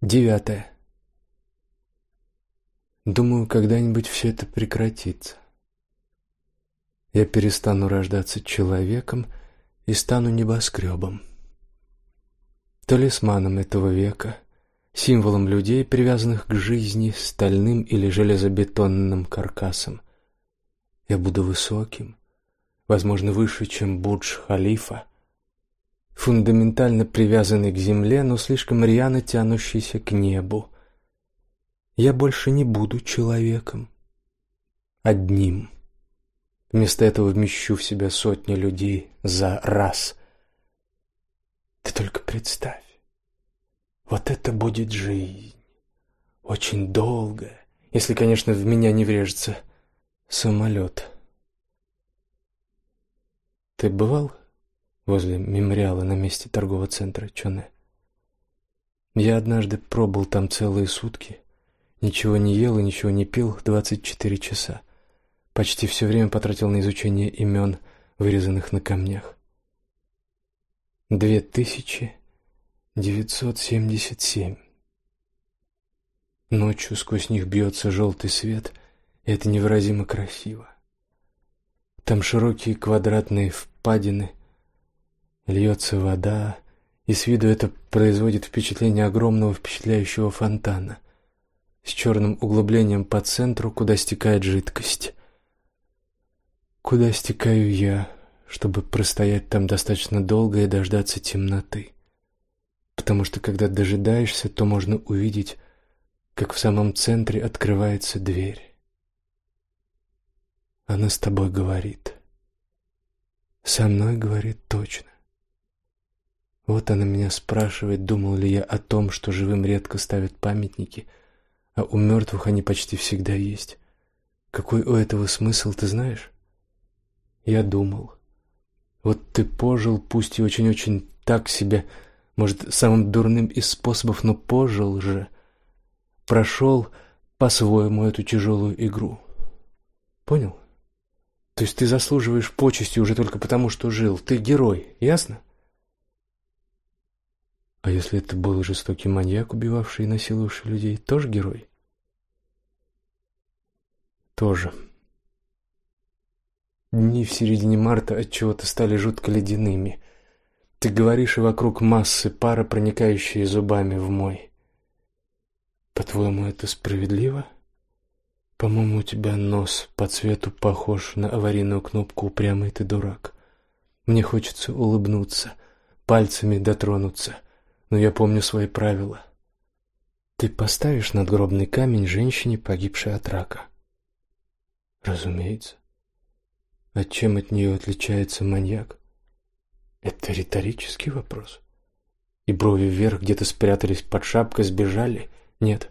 Девятое. Думаю, когда-нибудь все это прекратится. Я перестану рождаться человеком и стану небоскребом. Талисманом этого века, символом людей, привязанных к жизни стальным или железобетонным каркасом. Я буду высоким, возможно, выше, чем Бурдж-Халифа, фундаментально привязанный к земле, но слишком рьяно тянущийся к небу. Я больше не буду человеком, одним. Вместо этого вмещу в себя сотни людей за раз. Ты только представь, вот это будет жизнь, очень долгая, если, конечно, в меня не врежется самолет. Ты бывал возле мемориала на месте торгового центра Чоне? Я однажды пробыл там целые сутки, ничего не ел и ничего не пил двадцать четыре часа. Почти все время потратил на изучение имен, вырезанных на камнях. Две тысячи девятьсот семьдесят семь. Ночью сквозь них бьется желтый свет, и это невыразимо красиво. Там широкие квадратные впадины, льется вода, и с виду это производит впечатление огромного впечатляющего фонтана с черным углублением по центру, куда стекает жидкость. Куда стекаю я, чтобы простоять там достаточно долго и дождаться темноты? Потому что когда дожидаешься, то можно увидеть, как в самом центре открывается дверь. Она с тобой говорит. Со мной говорит точно. Вот она меня спрашивает, думал ли я о том, что живым редко ставят памятники, а у мертвых они почти всегда есть. Какой у этого смысл, ты знаешь? Я думал. Вот ты пожил, пусть и очень-очень так себе, может, самым дурным из способов, но пожил же. Прошел по-своему эту тяжелую игру. Понял? То есть ты заслуживаешь почести уже только потому, что жил. Ты герой, ясно? А если это был жестокий маньяк, убивавший и насиловавший людей, тоже герой? Тоже. Дни в середине марта от чего-то стали жутко ледяными. Ты говоришь, и вокруг массы пара, проникающие зубами в мой. По-твоему, это справедливо? — по-моему, у тебя нос по цвету похож на аварийную кнопку «Упрямый ты дурак». Мне хочется улыбнуться, пальцами дотронуться, но я помню свои правила. Ты поставишь надгробный камень женщине, погибшей от рака? Разумеется. А чем от нее отличается маньяк? Это риторический вопрос. И брови вверх где-то спрятались под шапкой, сбежали? Нет.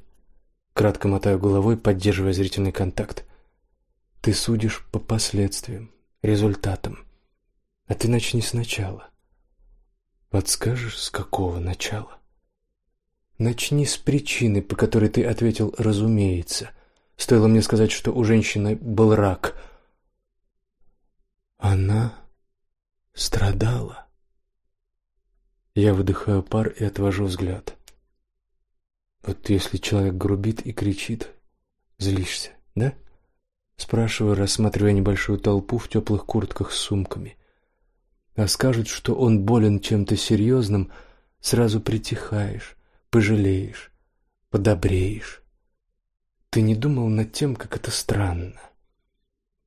Кратко мотаю головой, поддерживая зрительный контакт. Ты судишь по последствиям, результатам. А ты начни сначала. Подскажешь, с какого начала? Начни с причины, по которой ты ответил «разумеется». Стоило мне сказать, что у женщины был рак. Она страдала. Я выдыхаю пар и отвожу взгляд. Вот если человек грубит и кричит, злишься, да? Спрашиваю, рассматривая небольшую толпу в теплых куртках с сумками. А скажут, что он болен чем-то серьезным, сразу притихаешь, пожалеешь, подобреешь. Ты не думал над тем, как это странно?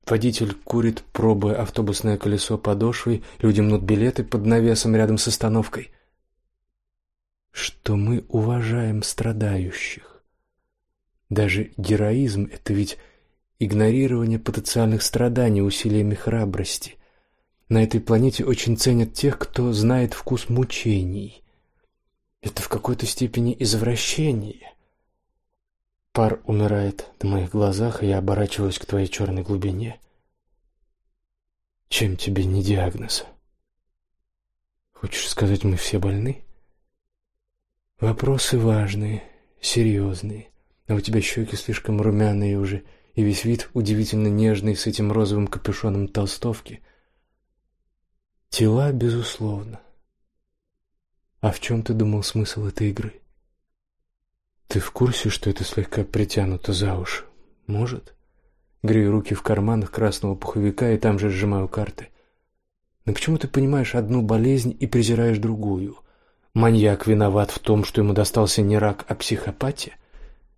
Водитель курит, пробуя автобусное колесо подошвой, люди мнут билеты под навесом рядом с остановкой что мы уважаем страдающих. Даже героизм — это ведь игнорирование потенциальных страданий усилиями храбрости. На этой планете очень ценят тех, кто знает вкус мучений. Это в какой-то степени извращение. Пар умирает на моих глазах, и я оборачиваюсь к твоей черной глубине. Чем тебе не диагноз? Хочешь сказать, мы все больны? Вопросы важные, серьезные. А у тебя щеки слишком румяные уже, и весь вид удивительно нежный с этим розовым капюшоном толстовки. Тела, безусловно. А в чем ты думал смысл этой игры? Ты в курсе, что это слегка притянуто за уши? Может? Грею руки в карманах красного пуховика и там же сжимаю карты. Но почему ты понимаешь одну болезнь и презираешь другую? Маньяк виноват в том, что ему достался не рак, а психопатия?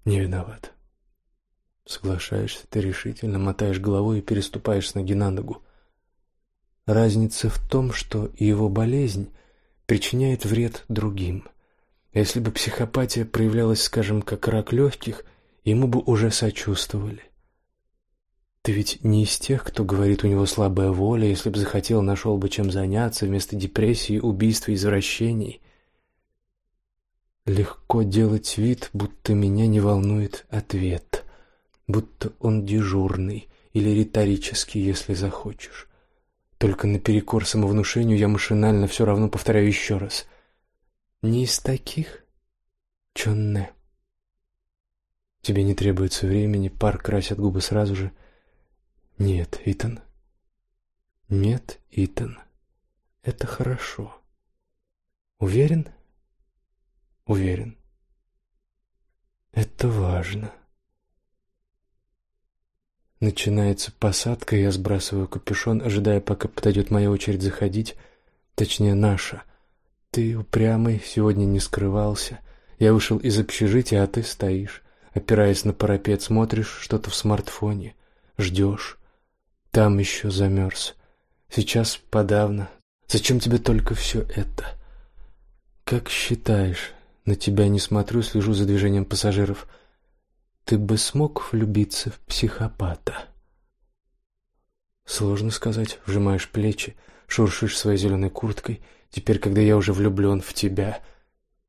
Не виноват. Соглашаешься ты решительно, мотаешь головой и переступаешь с ноги на ногу. Разница в том, что его болезнь причиняет вред другим. Если бы психопатия проявлялась, скажем, как рак легких, ему бы уже сочувствовали. Ты ведь не из тех, кто говорит, у него слабая воля, если бы захотел, нашел бы чем заняться вместо депрессии, убийств и извращений. Легко делать вид, будто меня не волнует ответ, будто он дежурный или риторический, если захочешь. Только наперекор самовнушению я машинально все равно повторяю еще раз. Не из таких, Чонне. Тебе не требуется времени, пар красят губы сразу же. Нет, Итан. Нет, Итан. Это хорошо. Уверен? Уверен. Это важно. Начинается посадка, я сбрасываю капюшон, ожидая, пока подойдет моя очередь заходить, точнее наша. Ты упрямый, сегодня не скрывался. Я вышел из общежития, а ты стоишь, опираясь на парапет, смотришь что-то в смартфоне, ждешь. Там еще замерз. Сейчас подавно. Зачем тебе только все это? Как считаешь? На тебя не смотрю, слежу за движением пассажиров. Ты бы смог влюбиться в психопата? Сложно сказать. Вжимаешь плечи, шуршишь своей зеленой курткой. Теперь, когда я уже влюблен в тебя,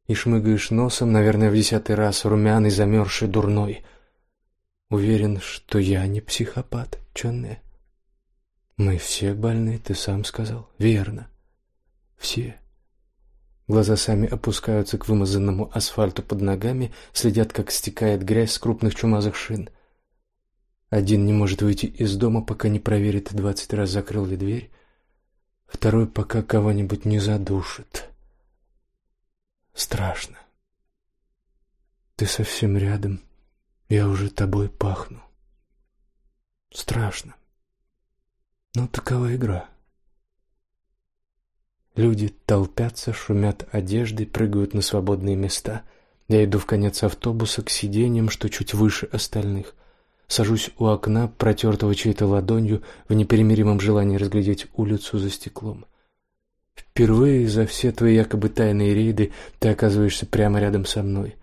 и шмыгаешь носом, наверное, в десятый раз, румяный, замерзший, дурной. Уверен, что я не психопат, Чонне. Мы все больны, ты сам сказал. Верно. Все. Глаза сами опускаются к вымазанному асфальту под ногами, следят, как стекает грязь с крупных чумазых шин. Один не может выйти из дома, пока не проверит двадцать раз закрыл ли дверь. Второй пока кого-нибудь не задушит. Страшно. Ты совсем рядом. Я уже тобой пахну. Страшно. Но такова игра. Люди толпятся, шумят одеждой, прыгают на свободные места. Я иду в конец автобуса к сиденьям, что чуть выше остальных. Сажусь у окна, протертого чьей-то ладонью, в неперемиримом желании разглядеть улицу за стеклом. Впервые за все твои якобы тайные рейды ты оказываешься прямо рядом со мной.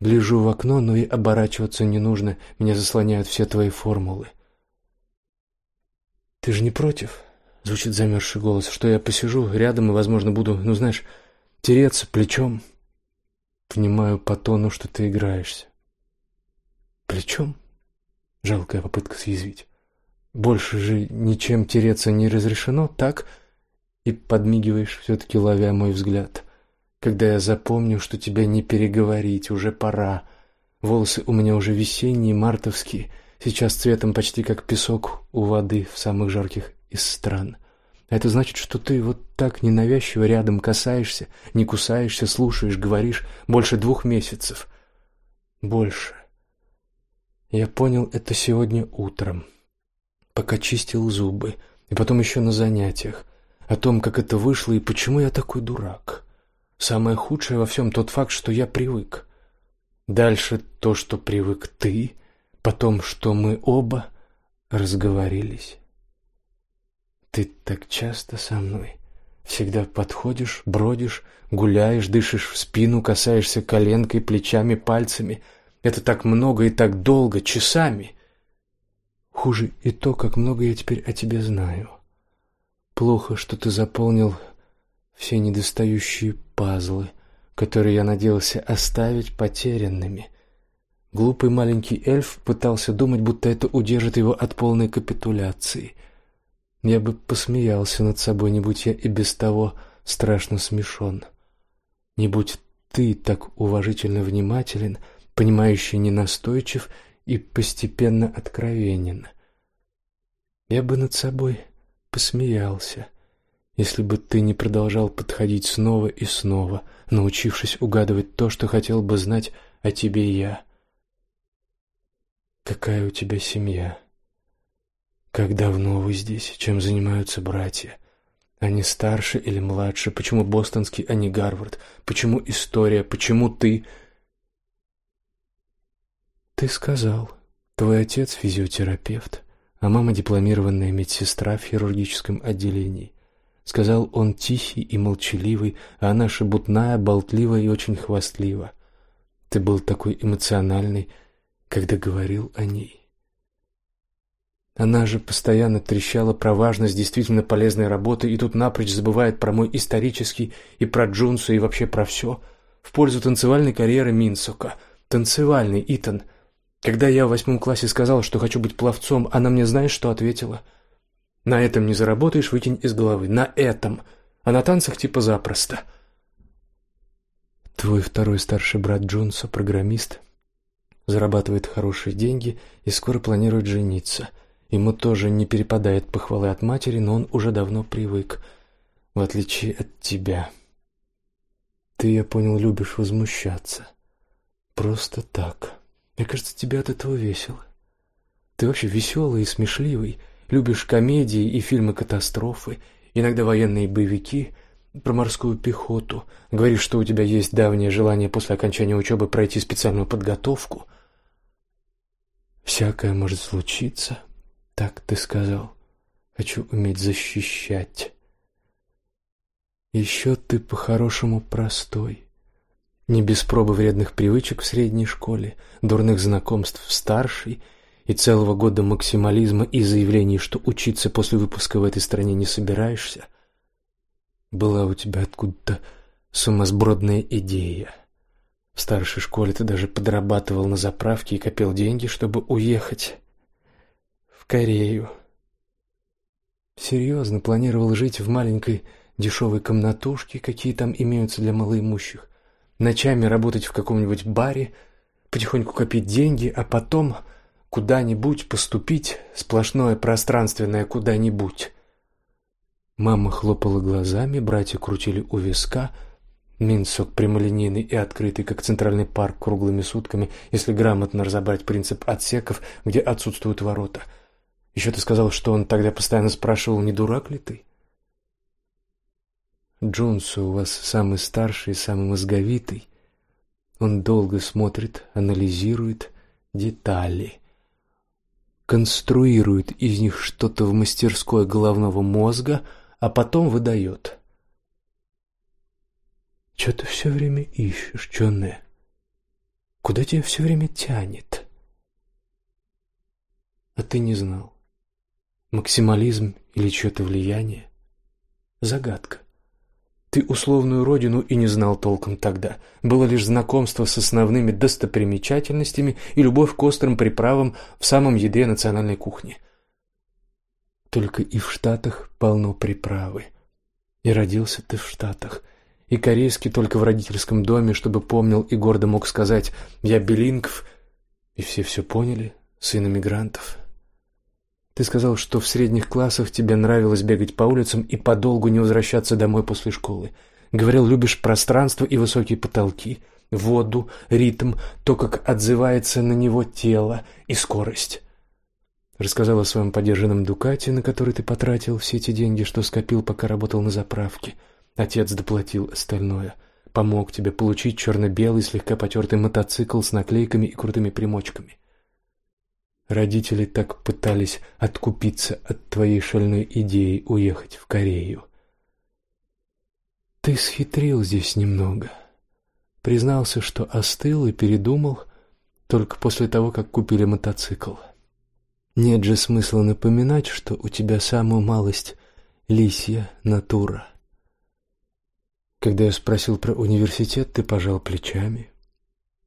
Гляжу в окно, но и оборачиваться не нужно, меня заслоняют все твои формулы. Ты же не против? Звучит замерзший голос, что я посижу рядом и, возможно, буду, ну знаешь, тереться плечом. Понимаю по тону, что ты играешься. Плечом? Жалкая попытка съязвить. Больше же ничем тереться не разрешено, так? И подмигиваешь, все-таки ловя мой взгляд. Когда я запомню, что тебя не переговорить, уже пора. Волосы у меня уже весенние, мартовские — сейчас цветом почти как песок у воды в самых жарких из стран. Это значит, что ты вот так ненавязчиво рядом касаешься, не кусаешься, слушаешь, говоришь больше двух месяцев. Больше. Я понял это сегодня утром, пока чистил зубы, и потом еще на занятиях, о том, как это вышло и почему я такой дурак. Самое худшее во всем тот факт, что я привык. Дальше то, что привык ты, Потом, что мы оба разговорились. Ты так часто со мной. Всегда подходишь, бродишь, гуляешь, дышишь в спину, касаешься коленкой, плечами, пальцами. Это так много и так долго, часами. Хуже и то, как много я теперь о тебе знаю. Плохо, что ты заполнил все недостающие пазлы, которые я надеялся оставить потерянными. Глупый маленький эльф пытался думать, будто это удержит его от полной капитуляции. Я бы посмеялся над собой, не будь я и без того страшно смешон. Не будь ты так уважительно внимателен, понимающий ненастойчив и постепенно откровенен. Я бы над собой посмеялся, если бы ты не продолжал подходить снова и снова, научившись угадывать то, что хотел бы знать о тебе я. Какая у тебя семья? Как давно вы здесь? Чем занимаются братья? Они старше или младше? Почему бостонский, а не Гарвард? Почему история? Почему ты? Ты сказал, твой отец физиотерапевт, а мама дипломированная медсестра в хирургическом отделении. Сказал он тихий и молчаливый, а она шебутная, болтливая и очень хвастлива. Ты был такой эмоциональный, когда говорил о ней. Она же постоянно трещала про важность действительно полезной работы и тут напрочь забывает про мой исторический и про Джунсу и вообще про все в пользу танцевальной карьеры Минсока. Танцевальный, Итан. Когда я в восьмом классе сказал, что хочу быть пловцом, она мне знаешь, что ответила? На этом не заработаешь, выкинь из головы. На этом. А на танцах типа запросто. Твой второй старший брат Джунсо, программист, зарабатывает хорошие деньги и скоро планирует жениться. Ему тоже не перепадает похвалы от матери, но он уже давно привык, в отличие от тебя. Ты, я понял, любишь возмущаться. Просто так. Мне кажется, тебе от этого весело. Ты вообще веселый и смешливый, любишь комедии и фильмы-катастрофы, иногда военные боевики — про морскую пехоту. Говоришь, что у тебя есть давнее желание после окончания учебы пройти специальную подготовку. Всякое может случиться, так ты сказал. Хочу уметь защищать. Еще ты по-хорошему простой. Не без пробы вредных привычек в средней школе, дурных знакомств в старшей и целого года максимализма и заявлений, что учиться после выпуска в этой стране не собираешься. Была у тебя откуда-то сумасбродная идея. В старшей школе ты даже подрабатывал на заправке и копил деньги, чтобы уехать Корею. Серьезно планировал жить в маленькой дешевой комнатушке, какие там имеются для малоимущих, ночами работать в каком-нибудь баре, потихоньку копить деньги, а потом куда-нибудь поступить, сплошное пространственное куда-нибудь. Мама хлопала глазами, братья крутили у виска — Минсок прямолинейный и открытый, как центральный парк круглыми сутками, если грамотно разобрать принцип отсеков, где отсутствуют ворота. Еще ты сказал, что он тогда постоянно спрашивал, не дурак ли ты? Джонсу у вас самый старший и самый мозговитый. Он долго смотрит, анализирует детали, конструирует из них что-то в мастерской головного мозга, а потом выдает. Что ты все время ищешь, Джонне? Куда тебя все время тянет? А ты не знал. Максимализм или чье-то влияние? Загадка. Ты условную родину и не знал толком тогда. Было лишь знакомство с основными достопримечательностями и любовь к острым приправам в самом ядре национальной кухни. Только и в Штатах полно приправы. И родился ты в Штатах – и корейский только в родительском доме, чтобы помнил и гордо мог сказать «Я билингв», и все все поняли, сын эмигрантов. Ты сказал, что в средних классах тебе нравилось бегать по улицам и подолгу не возвращаться домой после школы. Говорил, любишь пространство и высокие потолки, воду, ритм, то, как отзывается на него тело и скорость. Рассказал о своем подержанном Дукате, на который ты потратил все эти деньги, что скопил, пока работал на заправке — Отец доплатил остальное. Помог тебе получить черно-белый, слегка потертый мотоцикл с наклейками и крутыми примочками. Родители так пытались откупиться от твоей шальной идеи уехать в Корею. Ты схитрил здесь немного. Признался, что остыл и передумал только после того, как купили мотоцикл. Нет же смысла напоминать, что у тебя самую малость лисья натура. Когда я спросил про университет, ты пожал плечами.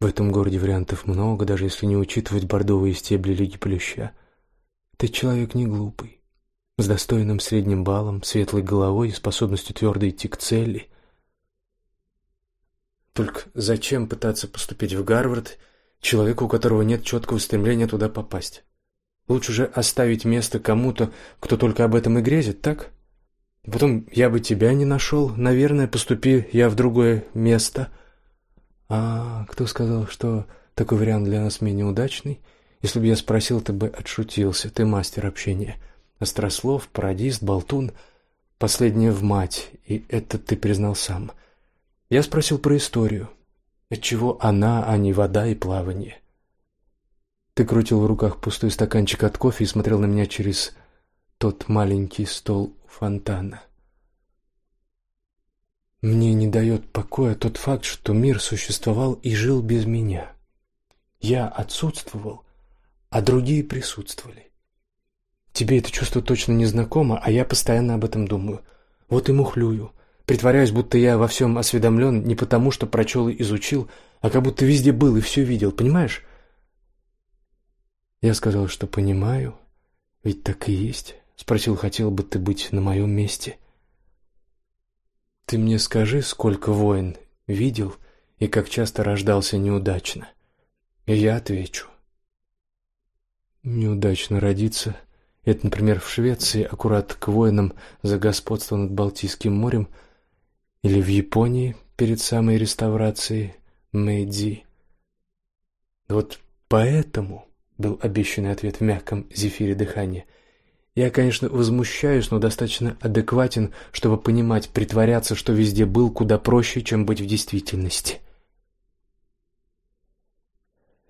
В этом городе вариантов много, даже если не учитывать бордовые стебли Лиги Плюща. Ты человек не глупый, с достойным средним баллом, светлой головой и способностью твердо идти к цели. Только зачем пытаться поступить в Гарвард человеку, у которого нет четкого стремления туда попасть? Лучше же оставить место кому-то, кто только об этом и грезит, так? Потом я бы тебя не нашел. Наверное, поступи я в другое место. А кто сказал, что такой вариант для нас менее удачный? Если бы я спросил, ты бы отшутился. Ты мастер общения. Острослов, пародист, болтун. Последнее в мать, и это ты признал сам. Я спросил про историю. Отчего она, а не вода и плавание? Ты крутил в руках пустой стаканчик от кофе и смотрел на меня через тот маленький стол фонтана. Мне не дает покоя тот факт, что мир существовал и жил без меня. Я отсутствовал, а другие присутствовали. Тебе это чувство точно не знакомо, а я постоянно об этом думаю. Вот и мухлюю, притворяюсь, будто я во всем осведомлен не потому, что прочел и изучил, а как будто везде был и все видел, понимаешь? Я сказал, что понимаю, ведь так и есть. Спросил, хотел бы ты быть на моем месте. Ты мне скажи, сколько войн видел и как часто рождался неудачно. И я отвечу. Неудачно родиться — это, например, в Швеции, аккурат к войнам за господство над Балтийским морем, или в Японии перед самой реставрацией Мэйдзи. Вот поэтому был обещанный ответ в мягком зефире дыхания — я, конечно, возмущаюсь, но достаточно адекватен, чтобы понимать, притворяться, что везде был, куда проще, чем быть в действительности.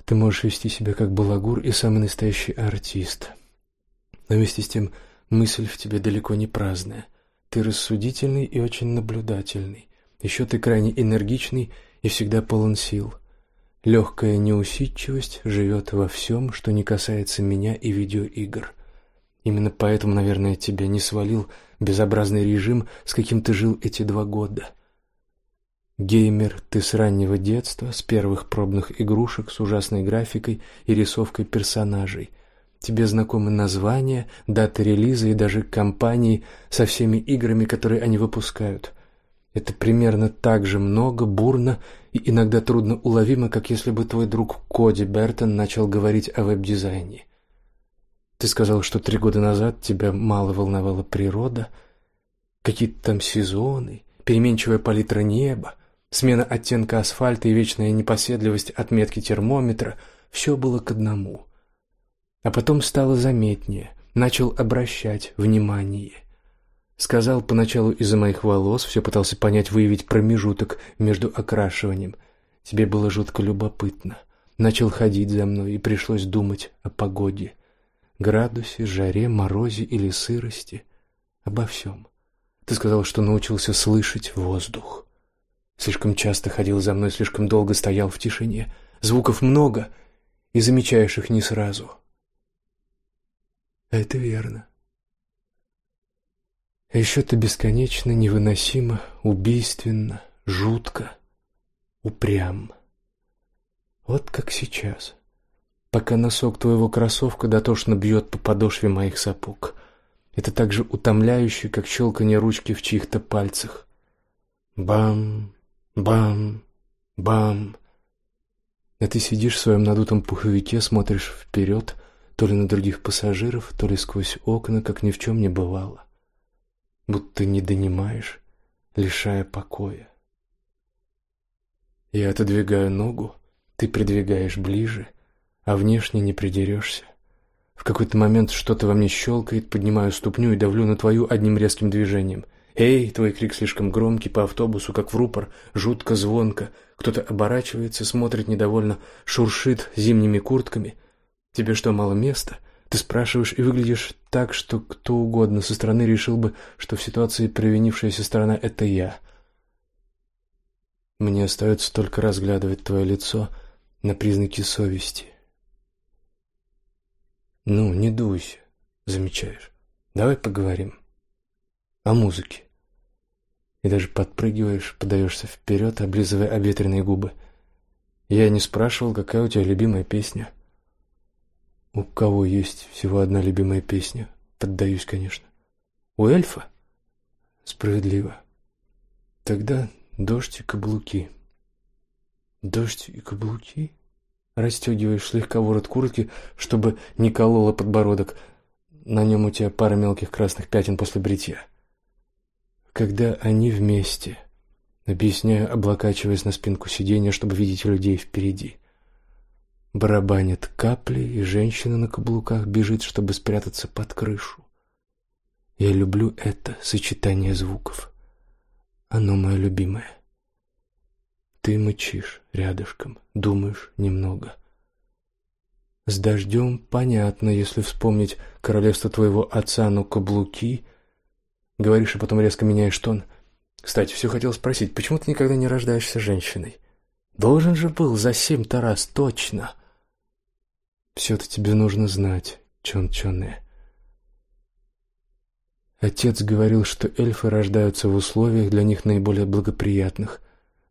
Ты можешь вести себя как балагур и самый настоящий артист. Но вместе с тем мысль в тебе далеко не праздная. Ты рассудительный и очень наблюдательный. Еще ты крайне энергичный и всегда полон сил. Легкая неусидчивость живет во всем, что не касается меня и видеоигр. Именно поэтому, наверное, тебя не свалил безобразный режим, с каким ты жил эти два года. Геймер ты с раннего детства, с первых пробных игрушек с ужасной графикой и рисовкой персонажей. Тебе знакомы названия, даты релиза и даже компании со всеми играми, которые они выпускают. Это примерно так же много, бурно и иногда трудно уловимо, как если бы твой друг Коди Бертон начал говорить о веб-дизайне. Ты сказал, что три года назад тебя мало волновала природа, какие-то там сезоны, переменчивая палитра неба, смена оттенка асфальта и вечная непоседливость отметки термометра — все было к одному. А потом стало заметнее, начал обращать внимание. Сказал поначалу из-за моих волос, все пытался понять, выявить промежуток между окрашиванием. Тебе было жутко любопытно. Начал ходить за мной, и пришлось думать о погоде градусе, жаре, морозе или сырости, обо всем. Ты сказал, что научился слышать воздух. Слишком часто ходил за мной, слишком долго стоял в тишине. Звуков много, и замечаешь их не сразу. Это верно. А еще ты бесконечно, невыносимо, убийственно, жутко, упрям. Вот как сейчас пока носок твоего кроссовка дотошно бьет по подошве моих сапог. Это так же утомляюще, как щелканье ручки в чьих-то пальцах. Бам, бам, бам. А ты сидишь в своем надутом пуховике, смотришь вперед, то ли на других пассажиров, то ли сквозь окна, как ни в чем не бывало. Будто не донимаешь, лишая покоя. Я отодвигаю ногу, ты придвигаешь ближе — а внешне не придерешься. В какой-то момент что-то во мне щелкает, поднимаю ступню и давлю на твою одним резким движением. «Эй!» — твой крик слишком громкий, по автобусу, как в рупор, жутко звонко. Кто-то оборачивается, смотрит недовольно, шуршит зимними куртками. «Тебе что, мало места?» Ты спрашиваешь и выглядишь так, что кто угодно со стороны решил бы, что в ситуации провинившаяся сторона — это я. Мне остается только разглядывать твое лицо на признаки совести. Ну, не дуйся, замечаешь. Давай поговорим о музыке. И даже подпрыгиваешь, подаешься вперед, облизывая обветренные губы. Я не спрашивал, какая у тебя любимая песня. У кого есть всего одна любимая песня? Поддаюсь, конечно. У эльфа? Справедливо. Тогда дождь и каблуки. Дождь и каблуки? Расстегиваешь слегка ворот куртки, чтобы не кололо подбородок. На нем у тебя пара мелких красных пятен после бритья. когда они вместе. Объясняю, облокачиваясь на спинку сиденья, чтобы видеть людей впереди. Барабанят капли, и женщина на каблуках бежит, чтобы спрятаться под крышу. Я люблю это сочетание звуков. Оно мое любимое. Ты мычишь рядышком, думаешь немного. С дождем понятно, если вспомнить королевство твоего отца, но каблуки... Говоришь, а потом резко меняешь тон. Кстати, все хотел спросить, почему ты никогда не рождаешься женщиной? Должен же был за семь-то раз, точно. Все-то тебе нужно знать, Чон-Чоне. Отец говорил, что эльфы рождаются в условиях для них наиболее благоприятных.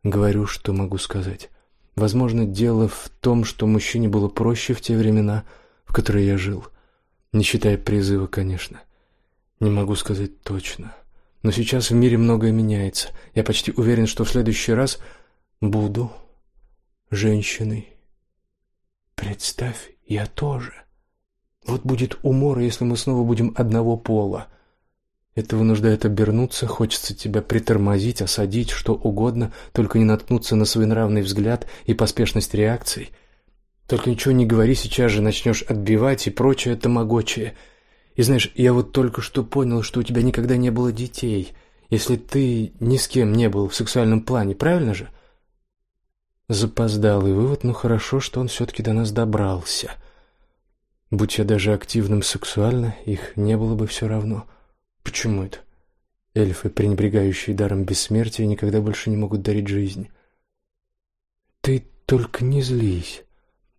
Говорю, что могу сказать. Возможно, дело в том, что мужчине было проще в те времена, в которые я жил. Не считая призыва, конечно. Не могу сказать точно. Но сейчас в мире многое меняется. Я почти уверен, что в следующий раз буду женщиной. Представь, я тоже. Вот будет умора, если мы снова будем одного пола. Это вынуждает обернуться, хочется тебя притормозить, осадить, что угодно, только не наткнуться на свой нравный взгляд и поспешность реакций. Только ничего не говори, сейчас же начнешь отбивать и прочее тамагочие. И знаешь, я вот только что понял, что у тебя никогда не было детей, если ты ни с кем не был в сексуальном плане, правильно же? Запоздалый вывод, но хорошо, что он все-таки до нас добрался. Будь я даже активным сексуально, их не было бы все равно. — Почему это? Эльфы, пренебрегающие даром бессмертия, никогда больше не могут дарить жизнь. Ты только не злись.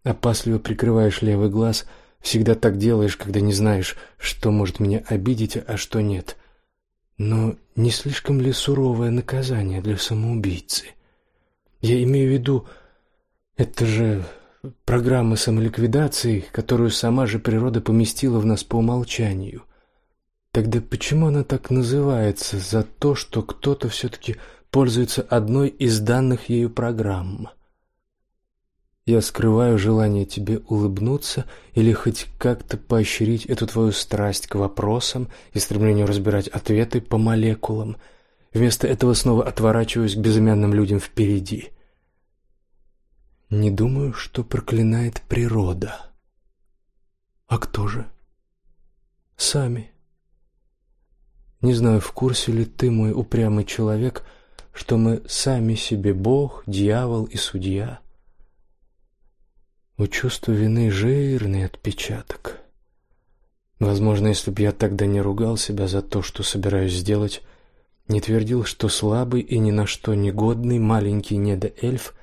Опасливо прикрываешь левый глаз, всегда так делаешь, когда не знаешь, что может меня обидеть, а что нет. Но не слишком ли суровое наказание для самоубийцы? Я имею в виду, это же программа самоликвидации, которую сама же природа поместила в нас по умолчанию. Тогда почему она так называется за то, что кто-то все-таки пользуется одной из данных ею программ? Я скрываю желание тебе улыбнуться или хоть как-то поощрить эту твою страсть к вопросам и стремлению разбирать ответы по молекулам. Вместо этого снова отворачиваюсь к безымянным людям впереди. Не думаю, что проклинает природа. А кто же? Сами. Не знаю, в курсе ли ты, мой упрямый человек, что мы сами себе Бог, дьявол и судья. У чувства вины жирный отпечаток. Возможно, если бы я тогда не ругал себя за то, что собираюсь сделать, не твердил, что слабый и ни на что негодный маленький недоэльф,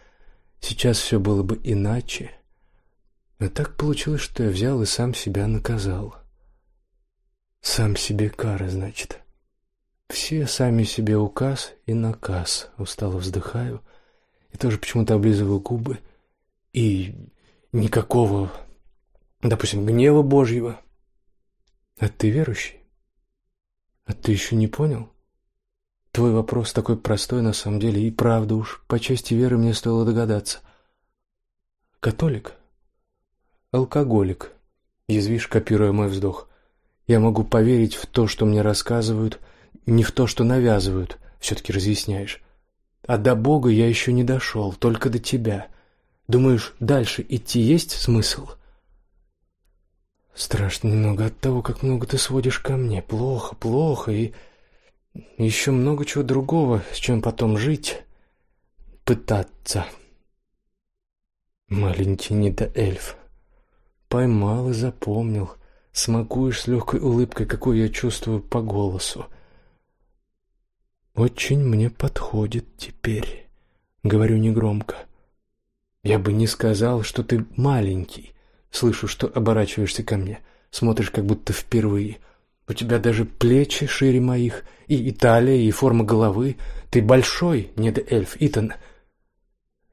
сейчас все было бы иначе. А так получилось, что я взял и сам себя наказал. Сам себе кара, значит. Все сами себе указ и наказ. Устало вздыхаю и тоже почему-то облизываю губы. И никакого, допустим, гнева Божьего. А ты верующий? А ты еще не понял? Твой вопрос такой простой на самом деле, и правда уж, по части веры мне стоило догадаться. Католик? Алкоголик. Язвишь, копируя мой вздох. Я могу поверить в то, что мне рассказывают, не в то, что навязывают, все-таки разъясняешь. А до Бога я еще не дошел, только до тебя. Думаешь, дальше идти есть смысл? Страшно немного от того, как много ты сводишь ко мне. Плохо, плохо, и еще много чего другого, с чем потом жить, пытаться. Маленький недоэльф. Поймал и запомнил. Смакуешь с легкой улыбкой, какую я чувствую по голосу. Очень мне подходит теперь, говорю негромко. Я бы не сказал, что ты маленький. Слышу, что оборачиваешься ко мне, смотришь как будто впервые. У тебя даже плечи шире моих, и, и талия, и форма головы. Ты большой, не да эльф, Итан.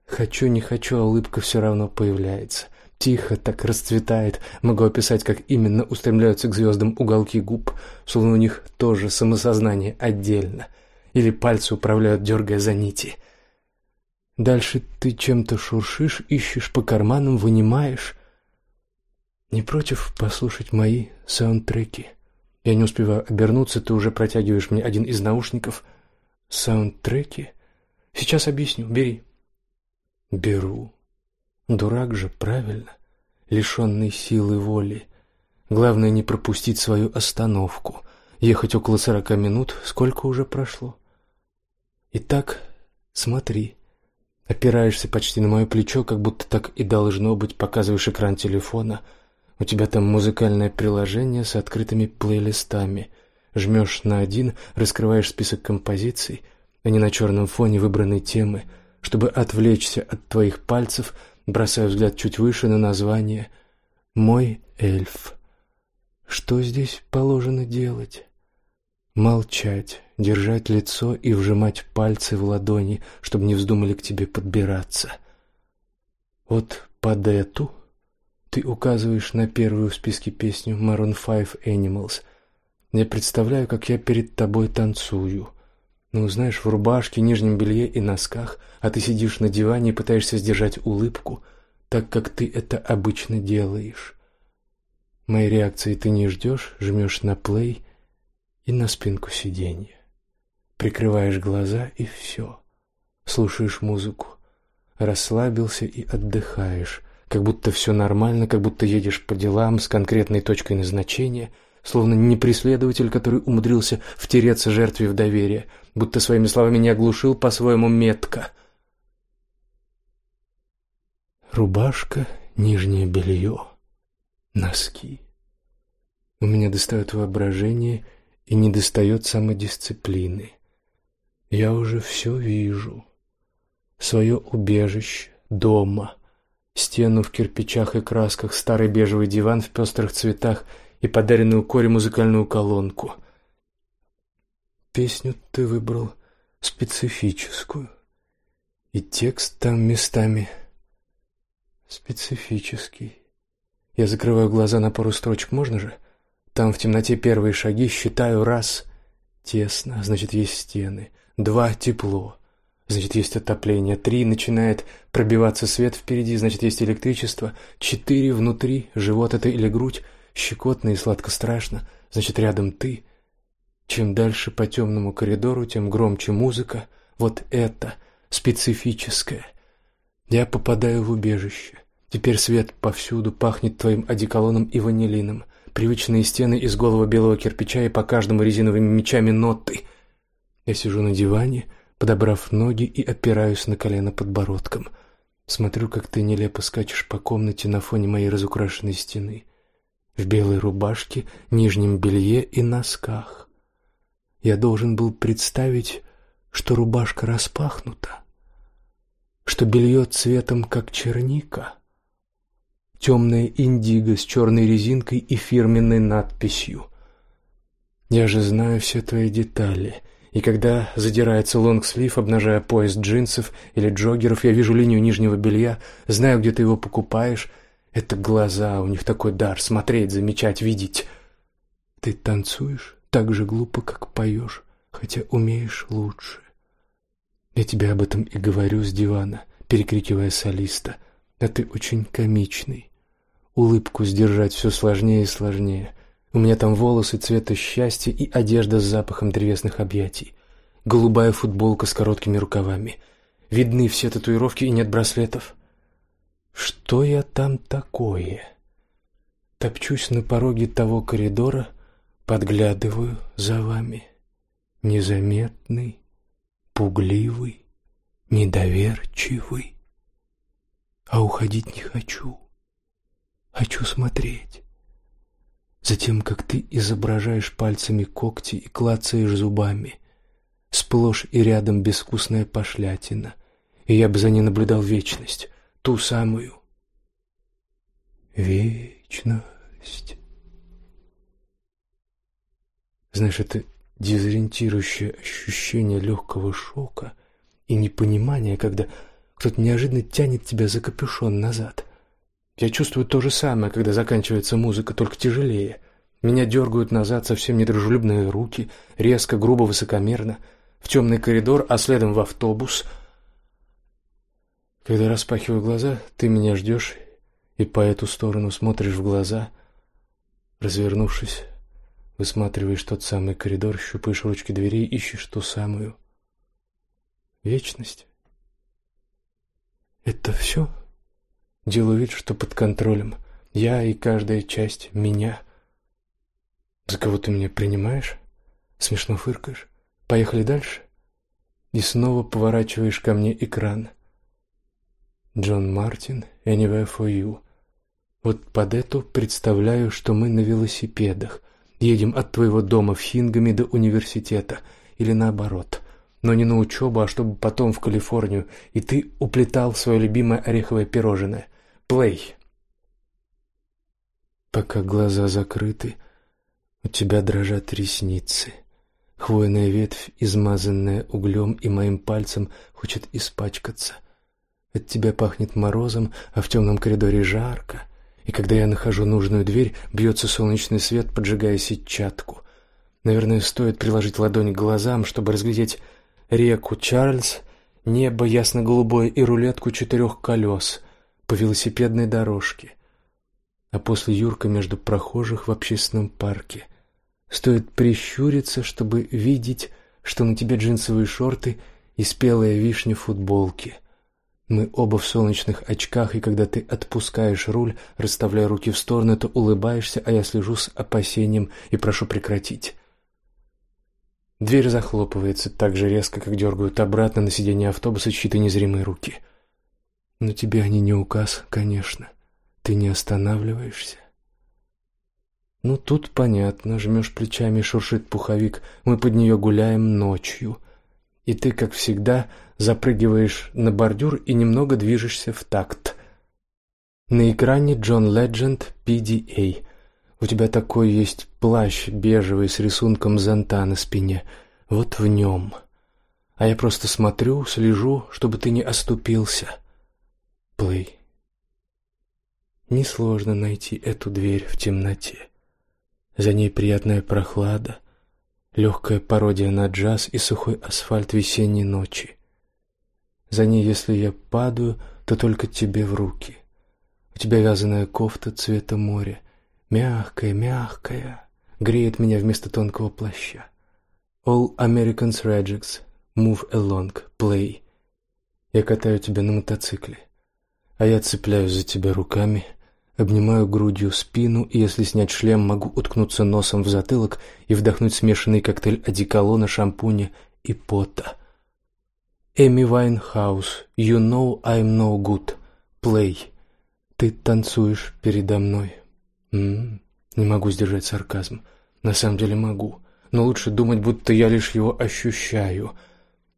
Хочу, не хочу, а улыбка все равно появляется. Тихо так расцветает. Могу описать, как именно устремляются к звездам уголки губ, словно у них тоже самосознание отдельно или пальцы управляют, дергая за нити. Дальше ты чем-то шуршишь, ищешь по карманам, вынимаешь. Не против послушать мои саундтреки? Я не успеваю обернуться, ты уже протягиваешь мне один из наушников, Саундтреки? Сейчас объясню. Бери. Беру. Дурак же, правильно. Лишенный силы воли. Главное не пропустить свою остановку. Ехать около сорока минут. Сколько уже прошло? Итак, смотри. Опираешься почти на мое плечо, как будто так и должно быть. Показываешь экран телефона. У тебя там музыкальное приложение с открытыми плейлистами. Жмешь на один, раскрываешь список композиций, а не на черном фоне выбранной темы, чтобы отвлечься от твоих пальцев, бросая взгляд чуть выше на название «Мой эльф». Что здесь положено делать? Молчать, держать лицо и вжимать пальцы в ладони, чтобы не вздумали к тебе подбираться. Вот под эту ты указываешь на первую в списке песню Maroon 5 Animals. Я представляю, как я перед тобой танцую. Ну, знаешь, в рубашке, нижнем белье и носках, а ты сидишь на диване и пытаешься сдержать улыбку, так как ты это обычно делаешь. Моей реакции ты не ждешь, жмешь на плей и на спинку сиденья. Прикрываешь глаза и все. Слушаешь музыку, расслабился и отдыхаешь, как будто все нормально, как будто едешь по делам с конкретной точкой назначения, словно не преследователь, который умудрился втереться жертве в доверие, будто своими словами не оглушил по-своему метко. Рубашка, нижнее белье, носки. У меня достает воображение и не достает самодисциплины. Я уже все вижу. Свое убежище, дома, стену в кирпичах и красках, старый бежевый диван в пестрых цветах и подаренную Коре музыкальную колонку. Песню ты выбрал специфическую, и текст там местами специфический. Я закрываю глаза на пару строчек, можно же? Там в темноте первые шаги, считаю раз — тесно, значит, есть стены, два — тепло, значит, есть отопление, три — начинает пробиваться свет впереди, значит, есть электричество, четыре — внутри, живот это или грудь, щекотно и сладко страшно, значит, рядом ты. Чем дальше по темному коридору, тем громче музыка, вот это специфическое. Я попадаю в убежище. Теперь свет повсюду пахнет твоим одеколоном и ванилином. Привычные стены из голого белого кирпича и по каждому резиновыми мечами ноты. Я сижу на диване, подобрав ноги и опираюсь на колено подбородком. Смотрю, как ты нелепо скачешь по комнате на фоне моей разукрашенной стены. В белой рубашке, нижнем белье и носках. Я должен был представить, что рубашка распахнута, что белье цветом, как черника — темное индиго с черной резинкой и фирменной надписью. Я же знаю все твои детали, и когда задирается лонгслив, обнажая пояс джинсов или джоггеров, я вижу линию нижнего белья, знаю, где ты его покупаешь. Это глаза, у них такой дар смотреть, замечать, видеть. Ты танцуешь так же глупо, как поешь, хотя умеешь лучше. Я тебе об этом и говорю с дивана, перекрикивая солиста. А ты очень комичный. Улыбку сдержать все сложнее и сложнее. У меня там волосы цвета счастья и одежда с запахом древесных объятий. Голубая футболка с короткими рукавами. Видны все татуировки и нет браслетов. Что я там такое? Топчусь на пороге того коридора, подглядываю за вами. Незаметный, пугливый, недоверчивый а уходить не хочу. Хочу смотреть. Затем, как ты изображаешь пальцами когти и клацаешь зубами, сплошь и рядом безвкусная пошлятина, и я бы за ней наблюдал вечность, ту самую вечность. Знаешь, это дезориентирующее ощущение легкого шока и непонимания, когда кто-то неожиданно тянет тебя за капюшон назад. Я чувствую то же самое, когда заканчивается музыка, только тяжелее. Меня дергают назад совсем недружелюбные руки, резко, грубо, высокомерно, в темный коридор, а следом в автобус. Когда распахиваю глаза, ты меня ждешь и по эту сторону смотришь в глаза. Развернувшись, высматриваешь тот самый коридор, щупаешь ручки дверей, ищешь ту самую Вечность. Это все? Делаю вид, что под контролем. Я и каждая часть меня. За кого ты меня принимаешь? Смешно фыркаешь. Поехали дальше? И снова поворачиваешь ко мне экран. Джон Мартин, Anywhere for You. Вот под эту представляю, что мы на велосипедах. Едем от твоего дома в Хингами до университета. Или наоборот но не на учебу, а чтобы потом в Калифорнию, и ты уплетал свое любимое ореховое пирожное. Плей. Пока глаза закрыты, у тебя дрожат ресницы. Хвойная ветвь, измазанная углем и моим пальцем, хочет испачкаться. От тебя пахнет морозом, а в темном коридоре жарко. И когда я нахожу нужную дверь, бьется солнечный свет, поджигая сетчатку. Наверное, стоит приложить ладонь к глазам, чтобы разглядеть реку Чарльз, небо ясно-голубое и рулетку четырех колес по велосипедной дорожке. А после Юрка между прохожих в общественном парке. Стоит прищуриться, чтобы видеть, что на тебе джинсовые шорты и спелая вишня футболки. Мы оба в солнечных очках, и когда ты отпускаешь руль, расставляя руки в стороны, то улыбаешься, а я слежу с опасением и прошу прекратить. Дверь захлопывается так же резко, как дергают обратно на сиденье автобуса чьи-то незримые руки. Но тебе они не указ, конечно. Ты не останавливаешься. Ну, тут понятно. Жмешь плечами, шуршит пуховик. Мы под нее гуляем ночью. И ты, как всегда, запрыгиваешь на бордюр и немного движешься в такт. На экране Джон Ледженд, PDA. У тебя такой есть плащ бежевый с рисунком зонта на спине. Вот в нем. А я просто смотрю, слежу, чтобы ты не оступился. Плей. Несложно найти эту дверь в темноте. За ней приятная прохлада, легкая пародия на джаз и сухой асфальт весенней ночи. За ней, если я падаю, то только тебе в руки. У тебя вязаная кофта цвета моря, Мягкая, мягкая, греет меня вместо тонкого плаща. All American Rejects, Move Along, Play. Я катаю тебя на мотоцикле, а я цепляюсь за тебя руками, обнимаю грудью спину, и если снять шлем, могу уткнуться носом в затылок и вдохнуть смешанный коктейль одеколона, шампуня и пота. Эми Уайнхаус, You know I'm no good. Play. Ты танцуешь передо мной. М не могу сдержать сарказм. На самом деле могу, но лучше думать, будто я лишь его ощущаю.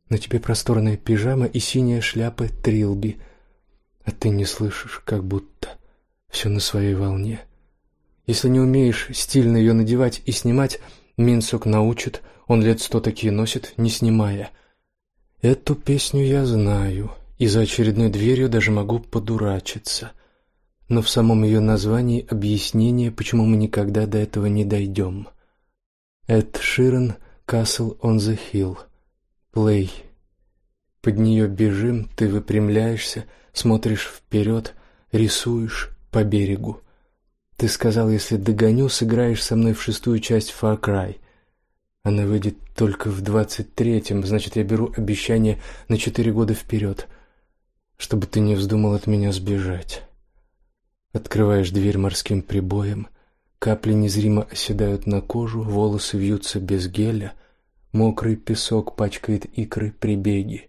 На тебе просторная пижама и синяя шляпа трилби, а ты не слышишь, как будто все на своей волне. Если не умеешь стильно ее надевать и снимать, Минсук научит, он лет сто такие носит, не снимая. Эту песню я знаю, и за очередной дверью даже могу подурачиться но в самом ее названии объяснение, почему мы никогда до этого не дойдем. Эд Ширен, Castle on the Hill. Плей. Под нее бежим, ты выпрямляешься, смотришь вперед, рисуешь по берегу. Ты сказал, если догоню, сыграешь со мной в шестую часть Far Cry. Она выйдет только в двадцать третьем, значит, я беру обещание на четыре года вперед, чтобы ты не вздумал от меня сбежать. Открываешь дверь морским прибоем, капли незримо оседают на кожу, волосы вьются без геля, мокрый песок пачкает икры при беге.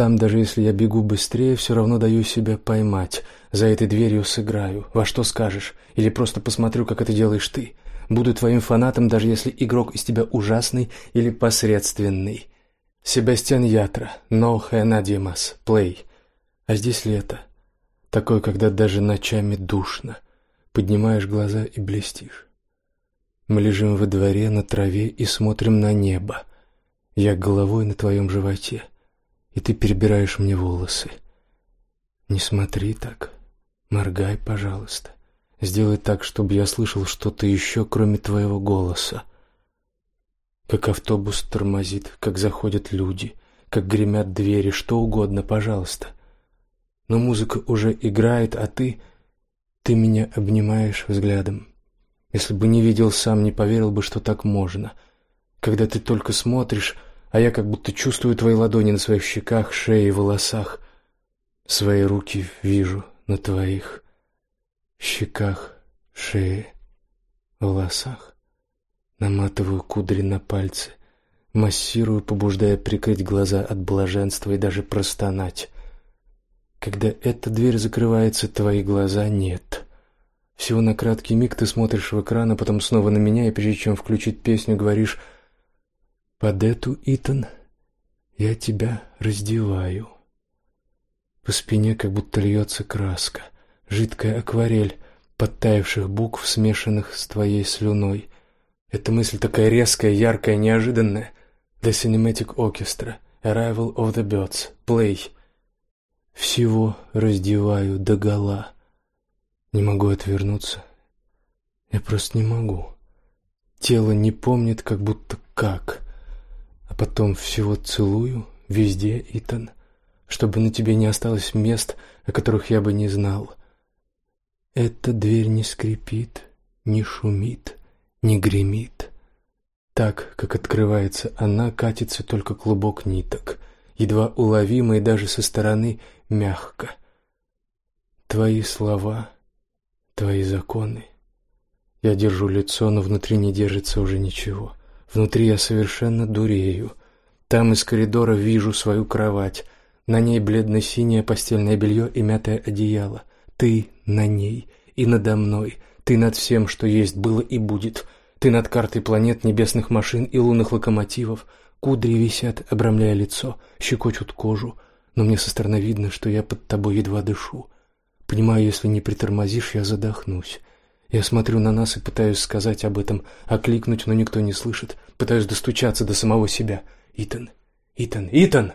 Там, даже если я бегу быстрее, все равно даю себя поймать. За этой дверью сыграю. Во что скажешь? Или просто посмотрю, как это делаешь ты. Буду твоим фанатом, даже если игрок из тебя ужасный или посредственный. Себастьян Ятра, No Хэнадимас, Play. А здесь лето. Такой, когда даже ночами душно. Поднимаешь глаза и блестишь. Мы лежим во дворе на траве и смотрим на небо. Я головой на твоем животе, и ты перебираешь мне волосы. Не смотри так. Моргай, пожалуйста. Сделай так, чтобы я слышал что-то еще, кроме твоего голоса. Как автобус тормозит, как заходят люди, как гремят двери, что угодно, пожалуйста но музыка уже играет, а ты... Ты меня обнимаешь взглядом. Если бы не видел сам, не поверил бы, что так можно. Когда ты только смотришь, а я как будто чувствую твои ладони на своих щеках, шее и волосах. Свои руки вижу на твоих щеках, шее, волосах. Наматываю кудри на пальцы, массирую, побуждая прикрыть глаза от блаженства и даже простонать. Когда эта дверь закрывается, твои глаза нет. Всего на краткий миг ты смотришь в экран, а потом снова на меня, и прежде чем включить песню, говоришь «Под эту, Итан, я тебя раздеваю». По спине как будто льется краска, жидкая акварель подтаявших букв, смешанных с твоей слюной. Эта мысль такая резкая, яркая, неожиданная. The Cinematic Orchestra, Arrival of the Birds, Play. Всего раздеваю догола. Не могу отвернуться. Я просто не могу. Тело не помнит, как будто как. А потом всего целую, везде, Итан, чтобы на тебе не осталось мест, о которых я бы не знал. Эта дверь не скрипит, не шумит не гремит. Так, как открывается она, катится только клубок ниток, едва уловимый даже со стороны мягко. Твои слова, твои законы. Я держу лицо, но внутри не держится уже ничего. Внутри я совершенно дурею. Там из коридора вижу свою кровать. На ней бледно-синее постельное белье и мятое одеяло. Ты на ней и надо мной — ты над всем, что есть, было и будет. Ты над картой планет, небесных машин и лунных локомотивов. Кудри висят, обрамляя лицо, щекочут кожу. Но мне со стороны видно, что я под тобой едва дышу. Понимаю, если не притормозишь, я задохнусь. Я смотрю на нас и пытаюсь сказать об этом, окликнуть, но никто не слышит. Пытаюсь достучаться до самого себя. Итан, Итан, Итан,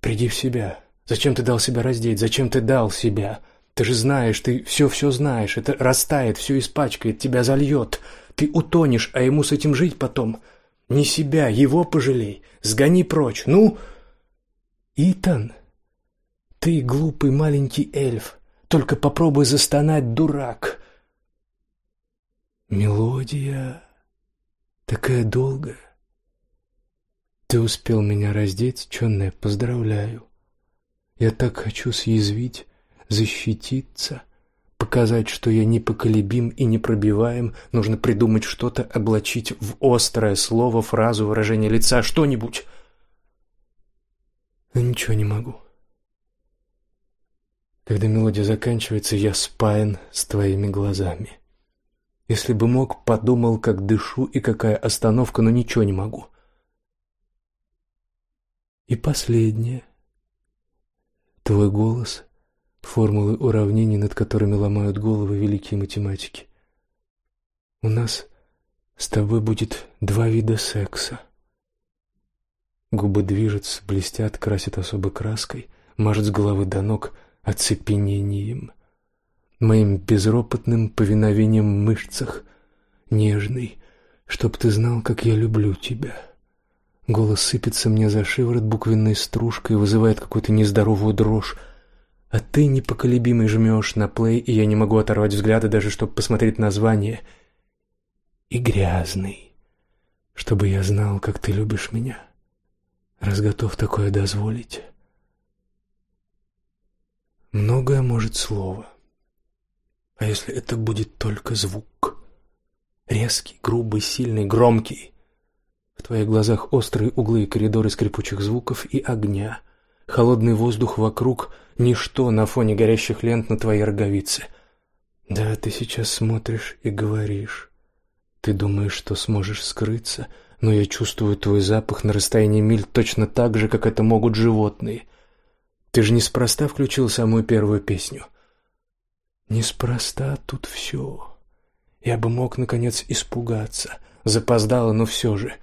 приди в себя. Зачем ты дал себя раздеть? Зачем ты дал себя? Ты же знаешь, ты все-все знаешь. Это растает, все испачкает, тебя зальет. Ты утонешь, а ему с этим жить потом. Не себя, его пожалей. Сгони прочь. Ну, Итан, ты глупый маленький эльф. Только попробуй застонать, дурак. Мелодия такая долгая. Ты успел меня раздеть, Чонне, поздравляю. Я так хочу съязвить, защититься, показать, что я непоколебим и непробиваем, нужно придумать что-то, облачить в острое слово, фразу, выражение лица, что-нибудь. Но ничего не могу. Когда мелодия заканчивается, я спаян с твоими глазами. Если бы мог, подумал, как дышу и какая остановка, но ничего не могу. И последнее. Твой голос формулы уравнений, над которыми ломают головы великие математики. У нас с тобой будет два вида секса. Губы движутся, блестят, красят особой краской, мажет с головы до ног оцепенением, моим безропотным повиновением в мышцах, нежный, чтоб ты знал, как я люблю тебя. Голос сыпется мне за шиворот буквенной стружкой, вызывает какую-то нездоровую дрожь, а ты непоколебимый жмешь на плей, и я не могу оторвать взгляда даже, чтобы посмотреть название. И грязный, чтобы я знал, как ты любишь меня. Раз готов такое дозволить. Многое может слово. А если это будет только звук? Резкий, грубый, сильный, громкий. В твоих глазах острые углы и коридоры скрипучих звуков и огня — Холодный воздух вокруг — ничто на фоне горящих лент на твоей роговице. Да, ты сейчас смотришь и говоришь. Ты думаешь, что сможешь скрыться, но я чувствую твой запах на расстоянии миль точно так же, как это могут животные. Ты же неспроста включил самую первую песню. Неспроста тут все. Я бы мог, наконец, испугаться. Запоздало, но все же —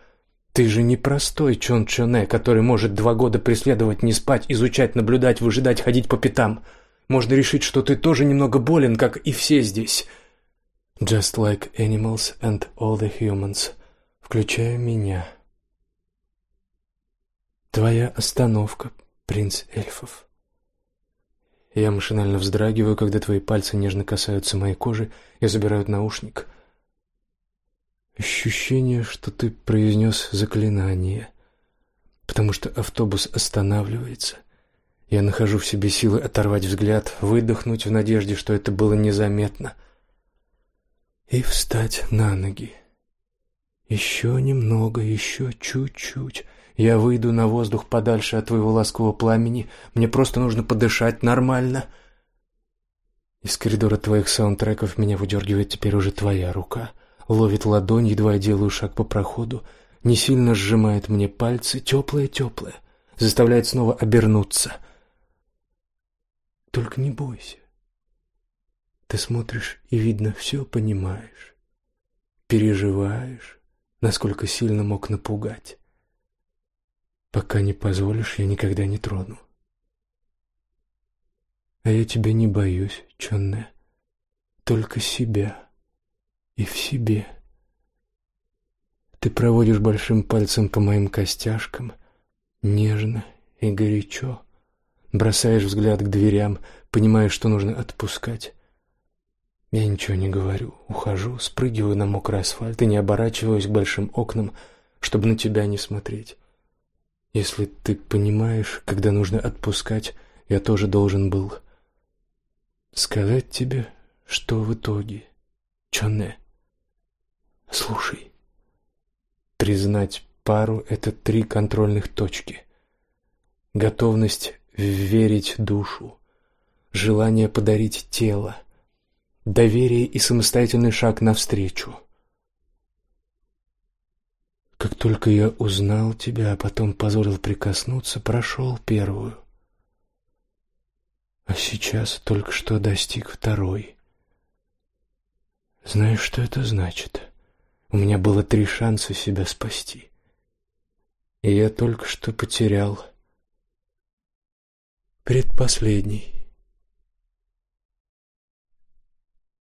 ты же не простой Чон Чоне, который может два года преследовать, не спать, изучать, наблюдать, выжидать, ходить по пятам. Можно решить, что ты тоже немного болен, как и все здесь. Just like animals and all the humans, включая меня. Твоя остановка, принц эльфов. Я машинально вздрагиваю, когда твои пальцы нежно касаются моей кожи и забирают наушник — Ощущение, что ты произнес заклинание. потому что автобус останавливается. Я нахожу в себе силы оторвать взгляд, выдохнуть в надежде, что это было незаметно, и встать на ноги. Еще немного, еще чуть-чуть. Я выйду на воздух подальше от твоего ласкового пламени. Мне просто нужно подышать нормально. Из коридора твоих саундтреков меня выдергивает теперь уже твоя рука. Ловит ладонь, едва я делаю шаг по проходу. Не сильно сжимает мне пальцы, теплое-теплое. Заставляет снова обернуться. Только не бойся. Ты смотришь и, видно, все понимаешь. Переживаешь насколько сильно мог напугать. Пока не позволишь, я никогда не трону. А я тебя не боюсь, Чонне, только себя и в себе. Ты проводишь большим пальцем по моим костяшкам, нежно и горячо, бросаешь взгляд к дверям, понимаешь, что нужно отпускать. Я ничего не говорю, ухожу, спрыгиваю на мокрый асфальт и не оборачиваюсь к большим окнам, чтобы на тебя не смотреть. Если ты понимаешь, когда нужно отпускать, я тоже должен был сказать тебе, что в итоге. Чонне, слушай. Признать пару — это три контрольных точки. Готовность верить душу, желание подарить тело — доверие и самостоятельный шаг навстречу. Как только я узнал тебя, а потом позволил прикоснуться, прошел первую. А сейчас только что достиг второй. Знаешь, что это значит? У меня было три шанса себя спасти. И я только что потерял предпоследний.